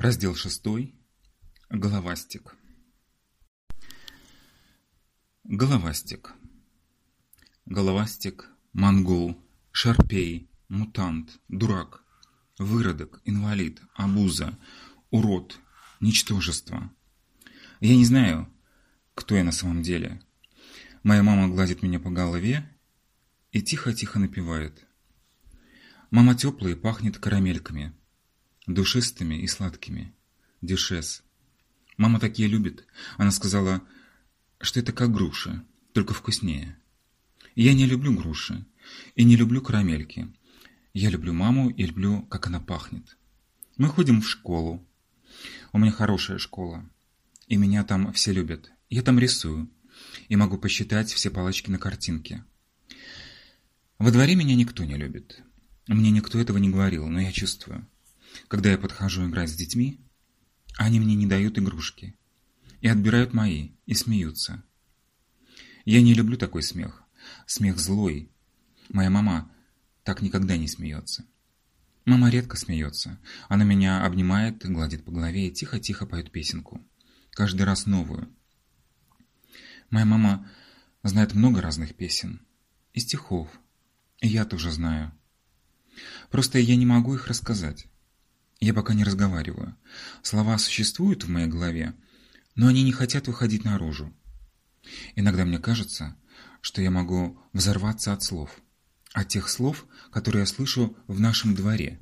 Раздел шестой. Головастик. Головастик. Головастик, монгол, шарпей, мутант, дурак, выродок, инвалид, обуза, урод, ничтожество. Я не знаю, кто я на самом деле. Моя мама гладит меня по голове и тихо-тихо напевает. Мама теплая и пахнет карамельками, душистыми и сладкими. Дюшес. Мама такие любит. Она сказала, что это как груши, только вкуснее. Я не люблю груши и не люблю карамельки. Я люблю маму и люблю, как она пахнет. Мы ходим в школу. У меня хорошая школа. И меня там все любят. Я там рисую. И могу посчитать все палочки на картинке. Во дворе меня никто не любит. Мне никто этого не говорил, но я чувствую. Когда я подхожу играть с детьми, они мне не дают игрушки. И отбирают мои, и смеются. Я не люблю такой смех. Смех злой. Моя мама так никогда не смеется. Мама редко смеется. Она меня обнимает, гладит по голове и тихо-тихо поет песенку. Каждый раз новую. Моя мама знает много разных песен. И стихов. И я тоже знаю. Просто я не могу их рассказать. Я пока не разговариваю. Слова существуют в моей голове, но они не хотят выходить наружу. Иногда мне кажется, что я могу взорваться от слов. От тех слов, которые я слышу в нашем дворе.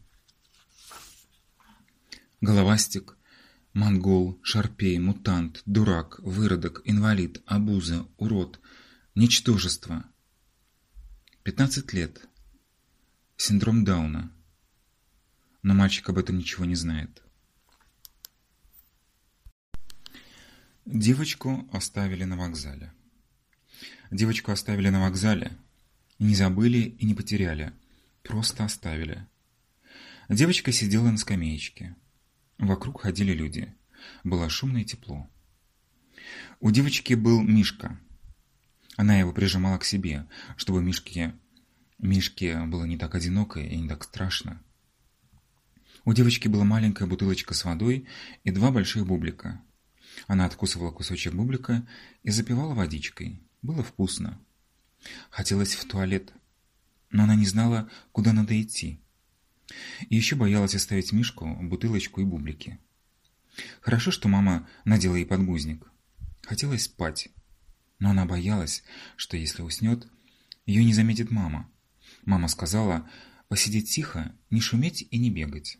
Головастик, монгол, шарпей, мутант, дурак, выродок, инвалид, обуза, урод, ничтожество. Пятнадцать лет. Синдром Дауна. Но мальчик об этом ничего не знает. Девочку оставили на вокзале. Девочку оставили на вокзале. Не забыли и не потеряли. Просто оставили. Девочка сидела на скамеечке. Вокруг ходили люди. Было шумно и тепло. У девочки был Мишка. Она его прижимала к себе, чтобы Мишке Мишке было не так одиноко и не так страшно. У девочки была маленькая бутылочка с водой и два больших бублика. Она откусывала кусочек бублика и запивала водичкой. Было вкусно. Хотелось в туалет, но она не знала, куда надо идти. И еще боялась оставить Мишку, бутылочку и бублики. Хорошо, что мама надела ей подгузник. Хотелось спать, но она боялась, что если уснет, ее не заметит мама. Мама сказала посидеть тихо, не шуметь и не бегать.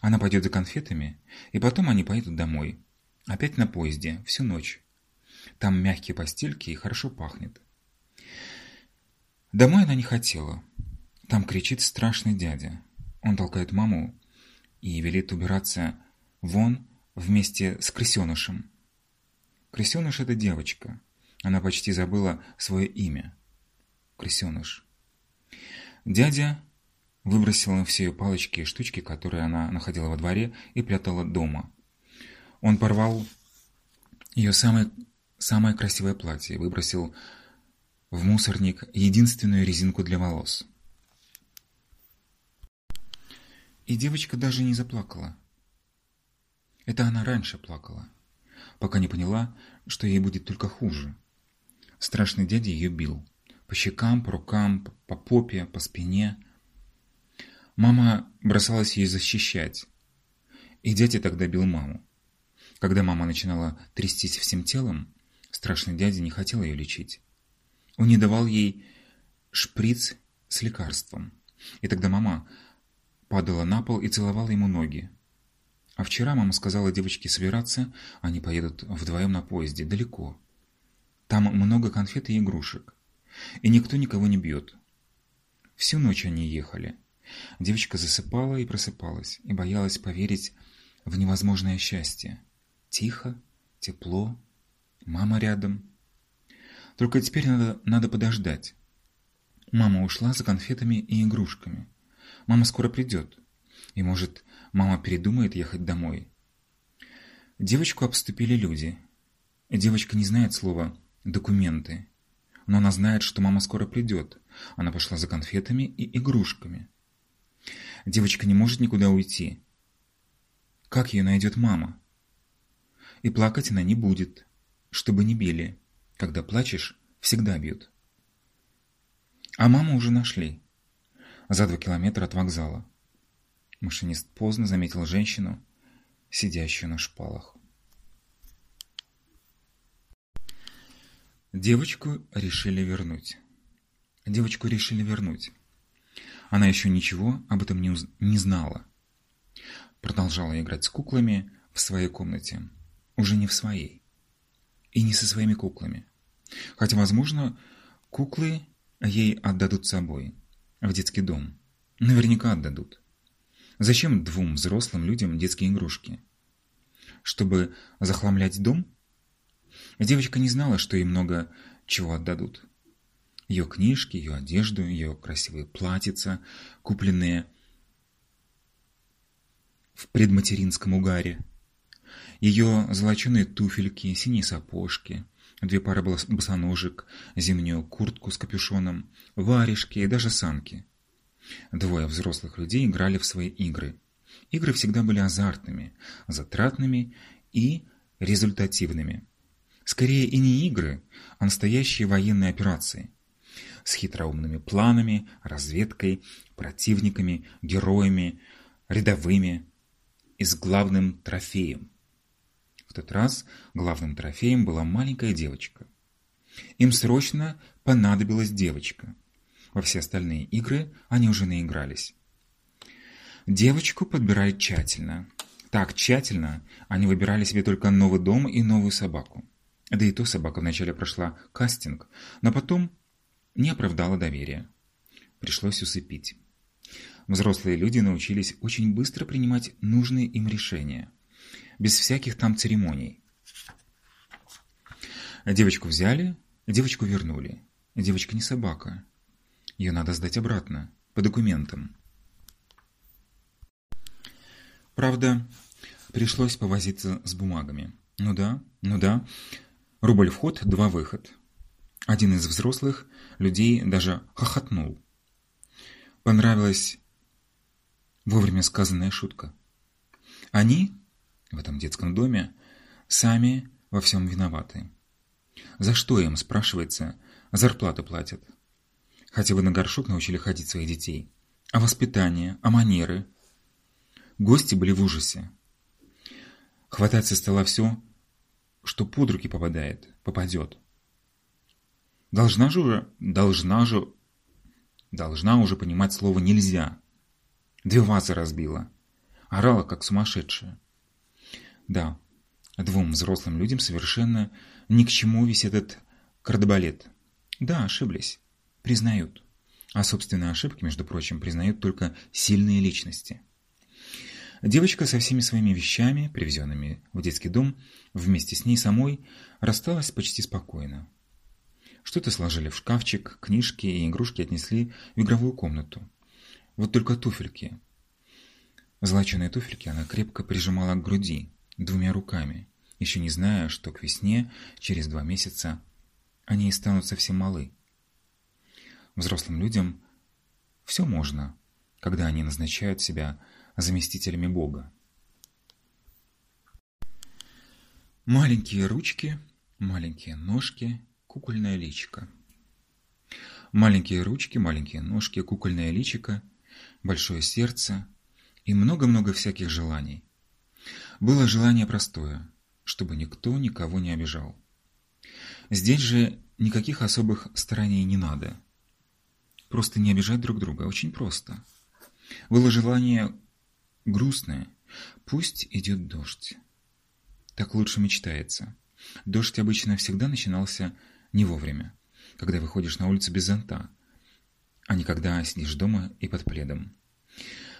Она пойдет за конфетами, и потом они поедут домой. Опять на поезде, всю ночь. Там мягкие постельки и хорошо пахнет. Домой она не хотела. Там кричит страшный дядя. Он толкает маму и велит убираться вон вместе с крысенышем. Крысеныш – это девочка. Она почти забыла свое имя. Крысеныш. Дядя выбросил на все ее палочки и штучки, которые она находила во дворе и прятала дома. Он порвал ее самое, самое красивое платье выбросил в мусорник единственную резинку для волос. И девочка даже не заплакала. Это она раньше плакала, пока не поняла, что ей будет только хуже. Страшный дядя ее бил. По щекам, по рукам, по попе, по спине. Мама бросалась ее защищать. И дядя тогда бил маму. Когда мама начинала трястись всем телом, страшный дядя не хотел ее лечить. Он не давал ей шприц с лекарством. И тогда мама падала на пол и целовала ему ноги. А вчера мама сказала девочке собираться, они поедут вдвоем на поезде, далеко. Там много конфет и игрушек и никто никого не бьет. Всю ночь они ехали. Девочка засыпала и просыпалась, и боялась поверить в невозможное счастье. Тихо, тепло, мама рядом. Только теперь надо, надо подождать. Мама ушла за конфетами и игрушками. Мама скоро придет. И, может, мама передумает ехать домой. Девочку обступили люди. Девочка не знает слова «документы» но она знает, что мама скоро придет. Она пошла за конфетами и игрушками. Девочка не может никуда уйти. как ее найдет мама. И плакать она не будет, чтобы не били. Когда плачешь, всегда бьют. А маму уже нашли. За два километра от вокзала. Машинист поздно заметил женщину, сидящую на шпалах. Девочку решили вернуть. Девочку решили вернуть. Она еще ничего об этом не, уз... не знала. Продолжала играть с куклами в своей комнате. Уже не в своей. И не со своими куклами. Хотя, возможно, куклы ей отдадут с собой. В детский дом. Наверняка отдадут. Зачем двум взрослым людям детские игрушки? Чтобы захламлять дом? Девочка не знала, что ей много чего отдадут. Ее книжки, ее одежду, ее красивые платьица, купленные в предматеринском угаре, ее золоченые туфельки, синие сапожки, две пары босоножек, зимнюю куртку с капюшоном, варежки и даже санки. Двое взрослых людей играли в свои игры. Игры всегда были азартными, затратными и результативными. Скорее и не игры, а настоящие военные операции с хитроумными планами, разведкой, противниками, героями, рядовыми и с главным трофеем. В тот раз главным трофеем была маленькая девочка. Им срочно понадобилась девочка. Во все остальные игры они уже наигрались. Девочку подбирали тщательно. Так тщательно они выбирали себе только новый дом и новую собаку. Да и то собака вначале прошла кастинг, но потом не оправдала доверия. Пришлось усыпить. Взрослые люди научились очень быстро принимать нужные им решения, без всяких там церемоний. Девочку взяли, девочку вернули. Девочка не собака. Ее надо сдать обратно, по документам. Правда, пришлось повозиться с бумагами. Ну да, ну да. Рубль вход, два выход. Один из взрослых людей даже хохотнул. Понравилась вовремя сказанная шутка. Они в этом детском доме сами во всем виноваты. За что им, спрашивается, зарплату платят? Хотя бы на горшок научили ходить своих детей. А воспитание, а манеры? Гости были в ужасе. Хватать со стола все, что под руки попадает, попадет. Должна же уже, должна же, должна уже понимать слово «нельзя». Две вазы разбила. Орала, как сумасшедшая. Да, двум взрослым людям совершенно ни к чему весь этот кардебалет. Да, ошиблись. Признают. А собственные ошибки, между прочим, признают только сильные личности. Девочка со всеми своими вещами, привезенными в детский дом, вместе с ней самой, рассталась почти спокойно. Что-то сложили в шкафчик, книжки и игрушки отнесли в игровую комнату. Вот только туфельки. Золоченые туфельки она крепко прижимала к груди, двумя руками, еще не зная, что к весне, через два месяца, они и станут совсем малы. Взрослым людям все можно, когда они назначают себя заместителями Бога. Маленькие ручки, маленькие ножки – Кукольное личико. Маленькие ручки, маленькие ножки, кукольное личико, большое сердце и много-много всяких желаний. Было желание простое, чтобы никто никого не обижал. Здесь же никаких особых стараний не надо. Просто не обижать друг друга, очень просто. Было желание грустное, пусть идет дождь. Так лучше мечтается. Дождь обычно всегда начинался не вовремя, когда выходишь на улицу без зонта, а не когда сидишь дома и под пледом.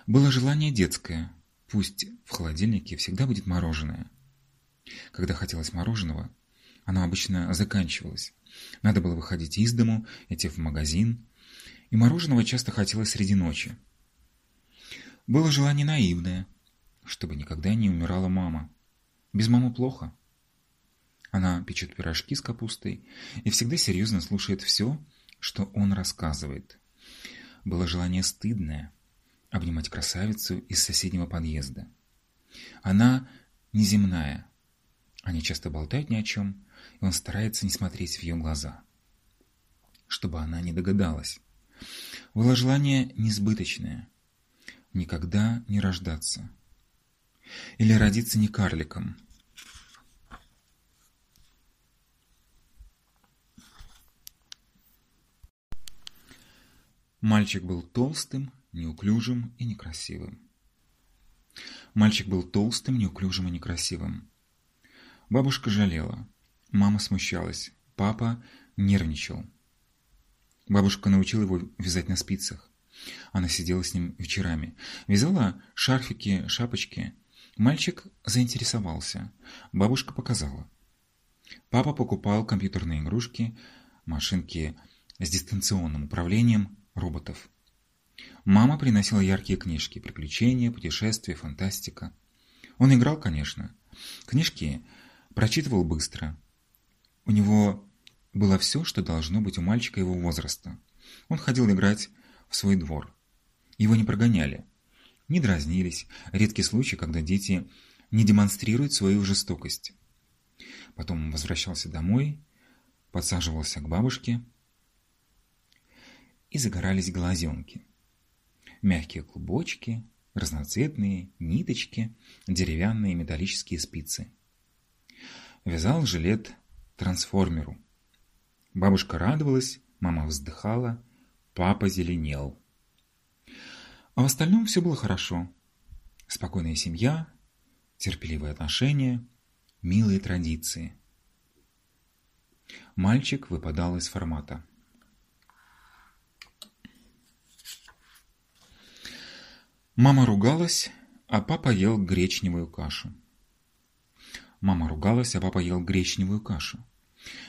Было желание детское, пусть в холодильнике всегда будет мороженое. Когда хотелось мороженого, оно обычно заканчивалось. Надо было выходить из дому, идти в магазин, и мороженого часто хотелось среди ночи. Было желание наивное, чтобы никогда не умирала мама. Без мамы плохо. Она печет пирожки с капустой и всегда серьезно слушает все, что он рассказывает. Было желание стыдное – обнимать красавицу из соседнего подъезда. Она неземная. Они часто болтают ни о чем, и он старается не смотреть в ее глаза, чтобы она не догадалась. Было желание несбыточное – никогда не рождаться. Или родиться не карликом. Мальчик был толстым, неуклюжим и некрасивым. Мальчик был толстым, неуклюжим и некрасивым. Бабушка жалела. Мама смущалась. Папа нервничал. Бабушка научила его вязать на спицах. Она сидела с ним вечерами. Вязала шарфики, шапочки. Мальчик заинтересовался. Бабушка показала. Папа покупал компьютерные игрушки, машинки с дистанционным управлением, роботов. Мама приносила яркие книжки, приключения, путешествия, фантастика. Он играл, конечно. Книжки прочитывал быстро. У него было все, что должно быть у мальчика его возраста. Он ходил играть в свой двор. Его не прогоняли, не дразнились. Редкий случай, когда дети не демонстрируют свою жестокость. Потом он возвращался домой, подсаживался к бабушке, и загорались глазенки мягкие клубочки, разноцветные ниточки, деревянные металлические спицы. Вязал жилет трансформеру. Бабушка радовалась, мама вздыхала, папа зеленел. А в остальном все было хорошо. Спокойная семья, терпеливые отношения, милые традиции. Мальчик выпадал из формата. Мама ругалась, а папа ел гречневую кашу. Мама ругалась, а папа ел гречневую кашу.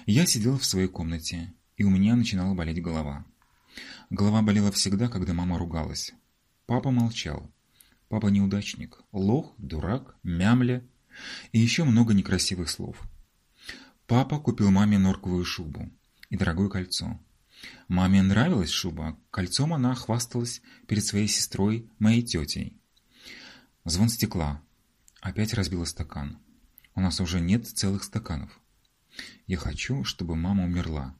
Я сидел в своей комнате, и у меня начинала болеть голова. Голова болела всегда, когда мама ругалась. Папа молчал. Папа неудачник, лох, дурак, мямля и еще много некрасивых слов. Папа купил маме норковую шубу и дорогое кольцо. Маме нравилась шуба, кольцом она хвасталась перед своей сестрой, моей тетей. Звон стекла. Опять разбила стакан. У нас уже нет целых стаканов. Я хочу, чтобы мама умерла.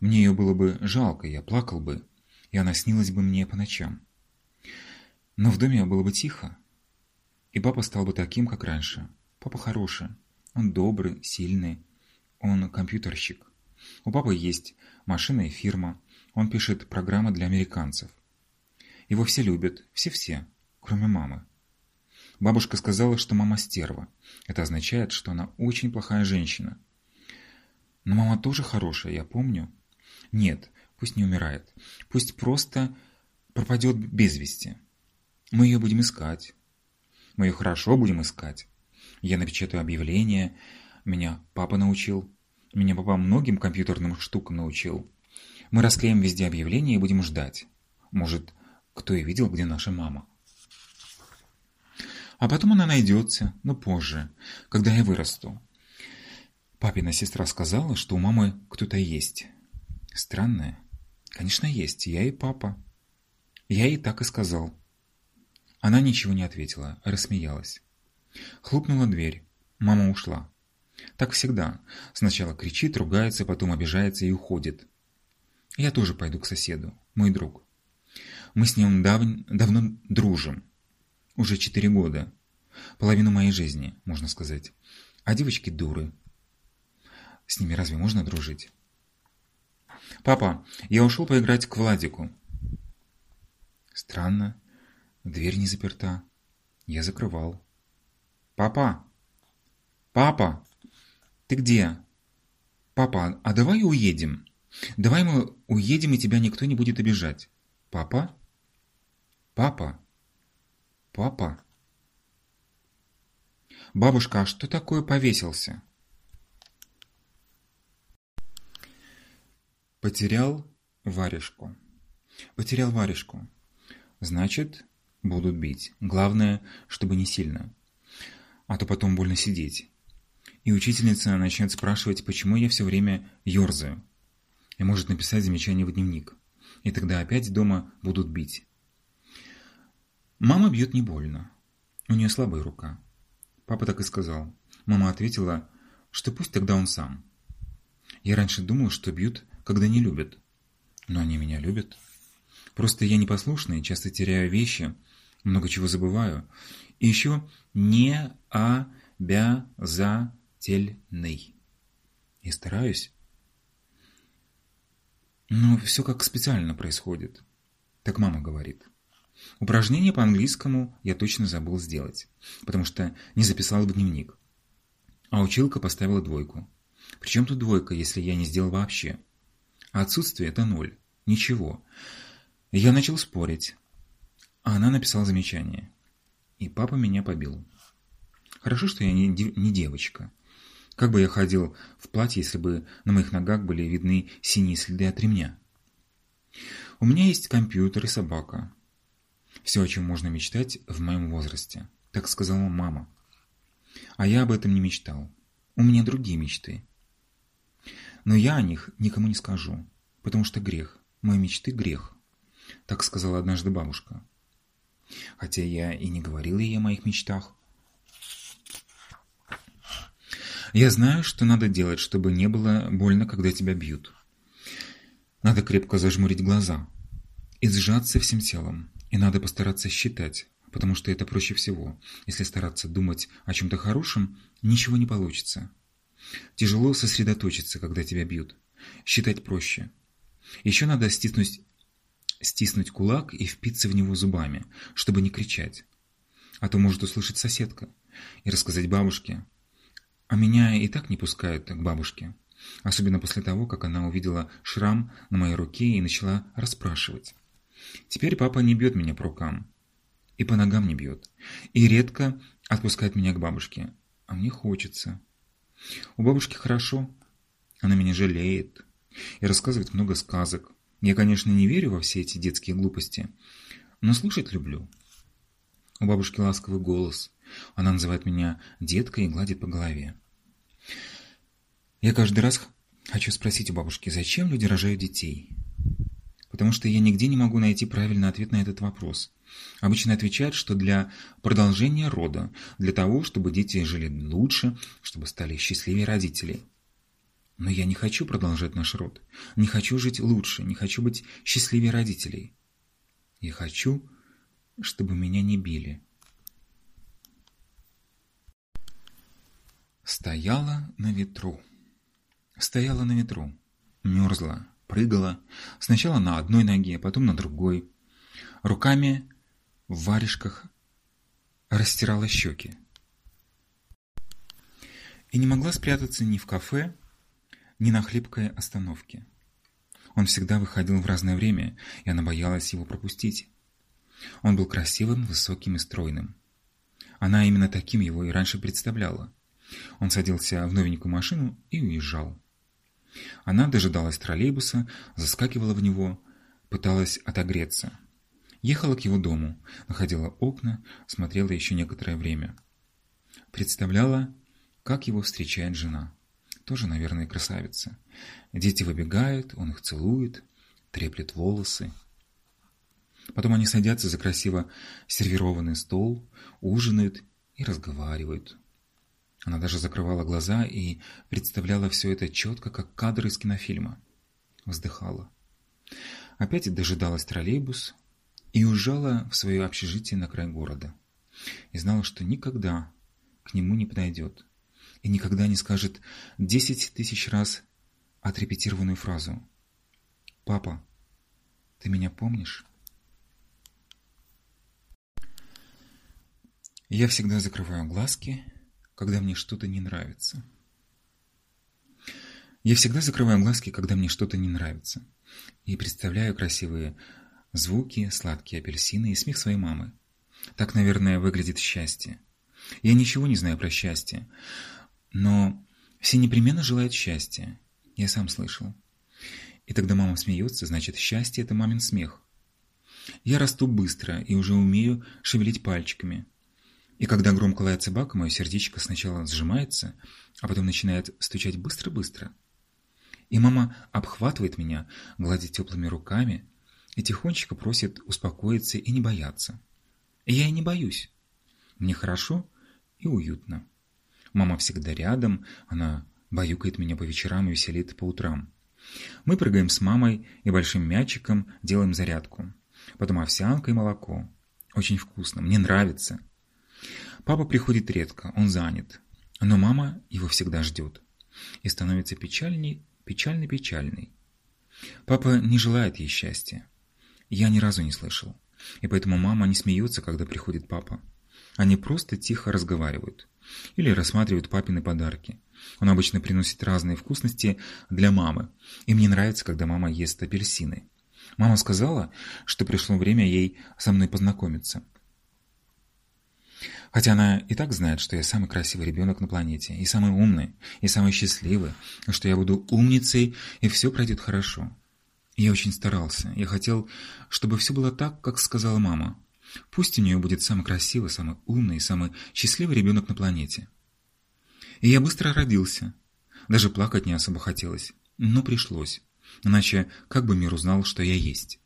Мне ее было бы жалко, я плакал бы, и она снилась бы мне по ночам. Но в доме было бы тихо, и папа стал бы таким, как раньше. Папа хороший, он добрый, сильный, он компьютерщик. У папы есть машина и фирма. Он пишет программы для американцев. Его все любят, все-все, кроме мамы. Бабушка сказала, что мама стерва. Это означает, что она очень плохая женщина. Но мама тоже хорошая, я помню. Нет, пусть не умирает. Пусть просто пропадет без вести. Мы ее будем искать. Мы ее хорошо будем искать. Я напечатаю объявление. Меня папа научил. Меня папа многим компьютерным штукам научил. Мы расклеим везде объявления и будем ждать. Может, кто и видел, где наша мама. А потом она найдется, но позже, когда я вырасту. Папина сестра сказала, что у мамы кто-то есть. Странное. Конечно, есть. Я и папа. Я ей так и сказал. Она ничего не ответила, рассмеялась. Хлопнула дверь. Мама ушла. Так всегда. Сначала кричит, ругается, потом обижается и уходит. Я тоже пойду к соседу, мой друг. Мы с ним дав... давно дружим. Уже четыре года. Половину моей жизни, можно сказать. А девочки дуры. С ними разве можно дружить? «Папа, я ушел поиграть к Владику». Странно. Дверь не заперта. Я закрывал. «Папа! Папа!» «Ты где?» «Папа, а давай уедем. Давай мы уедем, и тебя никто не будет обижать». «Папа?» «Папа?» «Папа?» «Бабушка, а что такое повесился?» Потерял варежку. Потерял варежку. Значит, будут бить. Главное, чтобы не сильно. А то потом больно сидеть и учительница начнет спрашивать, почему я все время ерзаю, и может написать замечание в дневник. И тогда опять дома будут бить. Мама бьет не больно. У нее слабая рука. Папа так и сказал. Мама ответила, что пусть тогда он сам. Я раньше думал, что бьют, когда не любят. Но они меня любят. Просто я непослушный, часто теряю вещи, много чего забываю. И еще не обязательный. И стараюсь. Но все как специально происходит. Так мама говорит. Упражнение по английскому я точно забыл сделать, потому что не записал в дневник. А училка поставила двойку. Причем тут двойка, если я не сделал вообще? А отсутствие – это ноль. Ничего. Я начал спорить. А она написала замечание. И папа меня побил. Хорошо, что я не девочка. Как бы я ходил в платье, если бы на моих ногах были видны синие следы от ремня? У меня есть компьютер и собака. Все, о чем можно мечтать в моем возрасте. Так сказала мама. А я об этом не мечтал. У меня другие мечты. Но я о них никому не скажу, потому что грех. Мои мечты – грех. Так сказала однажды бабушка. Хотя я и не говорил ей о моих мечтах. Я знаю, что надо делать, чтобы не было больно, когда тебя бьют. Надо крепко зажмурить глаза и сжаться всем телом. И надо постараться считать, потому что это проще всего. Если стараться думать о чем-то хорошем, ничего не получится. Тяжело сосредоточиться, когда тебя бьют. Считать проще. Еще надо стиснуть, стиснуть кулак и впиться в него зубами, чтобы не кричать. А то может услышать соседка и рассказать бабушке. А меня и так не пускают к бабушке. Особенно после того, как она увидела шрам на моей руке и начала расспрашивать. Теперь папа не бьет меня по рукам. И по ногам не бьет. И редко отпускает меня к бабушке. А мне хочется. У бабушки хорошо. Она меня жалеет. И рассказывает много сказок. Я, конечно, не верю во все эти детские глупости, но слушать люблю. У бабушки ласковый голос. Она называет меня деткой и гладит по голове. Я каждый раз хочу спросить у бабушки, зачем люди рожают детей? Потому что я нигде не могу найти правильный ответ на этот вопрос. Обычно отвечают, что для продолжения рода, для того, чтобы дети жили лучше, чтобы стали счастливее родителей. Но я не хочу продолжать наш род. Не хочу жить лучше, не хочу быть счастливее родителей. Я хочу, чтобы меня не били. Стояла на ветру. Стояла на ветру. Мерзла, прыгала. Сначала на одной ноге, потом на другой. Руками в варежках растирала щеки. И не могла спрятаться ни в кафе, ни на хлипкой остановке. Он всегда выходил в разное время, и она боялась его пропустить. Он был красивым, высоким и стройным. Она именно таким его и раньше представляла. Он садился в новенькую машину и уезжал. Она дожидалась троллейбуса, заскакивала в него, пыталась отогреться. Ехала к его дому, находила окна, смотрела еще некоторое время. Представляла, как его встречает жена. Тоже, наверное, красавица. Дети выбегают, он их целует, треплет волосы. Потом они садятся за красиво сервированный стол, ужинают и разговаривают. Она даже закрывала глаза и представляла все это четко, как кадры из кинофильма. Вздыхала. Опять дожидалась троллейбус и уезжала в свое общежитие на край города. И знала, что никогда к нему не подойдет. И никогда не скажет десять тысяч раз отрепетированную фразу. «Папа, ты меня помнишь?» Я всегда закрываю глазки когда мне что-то не нравится. Я всегда закрываю глазки, когда мне что-то не нравится. И представляю красивые звуки, сладкие апельсины и смех своей мамы. Так, наверное, выглядит счастье. Я ничего не знаю про счастье, но все непременно желают счастья. Я сам слышал. И тогда мама смеется, значит, счастье – это мамин смех. Я расту быстро и уже умею шевелить пальчиками – и когда громко лает собака, мое сердечко сначала сжимается, а потом начинает стучать быстро-быстро. И мама обхватывает меня, гладит теплыми руками и тихонечко просит успокоиться и не бояться. И я и не боюсь. Мне хорошо и уютно. Мама всегда рядом, она баюкает меня по вечерам и веселит по утрам. Мы прыгаем с мамой и большим мячиком делаем зарядку. Потом овсянка и молоко. Очень вкусно, мне нравится. Папа приходит редко, он занят. Но мама его всегда ждет. И становится печальней, печальный-печальный. Папа не желает ей счастья. Я ни разу не слышал. И поэтому мама не смеется, когда приходит папа. Они просто тихо разговаривают. Или рассматривают папины подарки. Он обычно приносит разные вкусности для мамы. И мне нравится, когда мама ест апельсины. Мама сказала, что пришло время ей со мной познакомиться. Хотя она и так знает, что я самый красивый ребенок на планете, и самый умный, и самый счастливый, что я буду умницей, и все пройдет хорошо. Я очень старался. Я хотел, чтобы все было так, как сказала мама. Пусть у нее будет самый красивый, самый умный и самый счастливый ребенок на планете. И я быстро родился. Даже плакать не особо хотелось, но пришлось. Иначе как бы мир узнал, что я есть?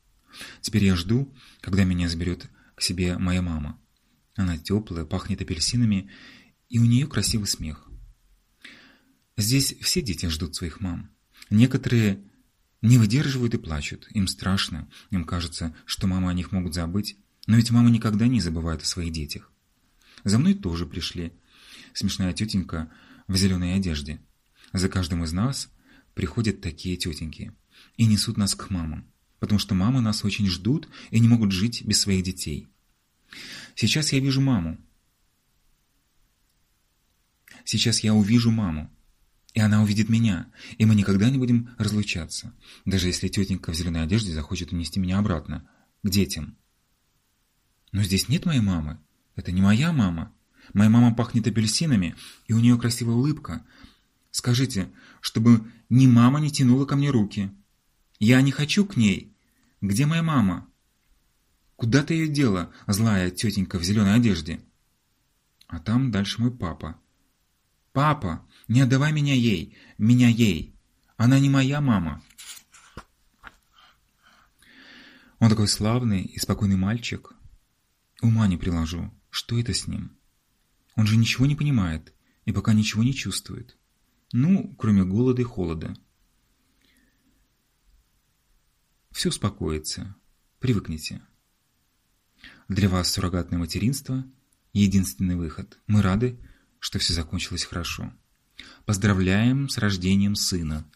Теперь я жду, когда меня заберет к себе моя мама. Она теплая, пахнет апельсинами, и у нее красивый смех. Здесь все дети ждут своих мам. Некоторые не выдерживают и плачут. Им страшно, им кажется, что мамы о них могут забыть. Но ведь мама никогда не забывает о своих детях. За мной тоже пришли. Смешная тетенька в зеленой одежде. За каждым из нас приходят такие тетеньки и несут нас к мамам, потому что мамы нас очень ждут и не могут жить без своих детей. Сейчас я вижу маму. Сейчас я увижу маму, и она увидит меня, и мы никогда не будем разлучаться, даже если тетенька в зеленой одежде захочет унести меня обратно, к детям. Но здесь нет моей мамы. Это не моя мама. Моя мама пахнет апельсинами, и у нее красивая улыбка. Скажите, чтобы ни мама не тянула ко мне руки. Я не хочу к ней. Где моя мама? Куда ты ее дела, злая тетенька в зеленой одежде? А там дальше мой папа. Папа, не отдавай меня ей, меня ей. Она не моя мама. Он такой славный и спокойный мальчик. Ума не приложу, что это с ним? Он же ничего не понимает и пока ничего не чувствует. Ну, кроме голода и холода. Все успокоится. Привыкните. Для вас суррогатное материнство – единственный выход. Мы рады, что все закончилось хорошо. Поздравляем с рождением сына.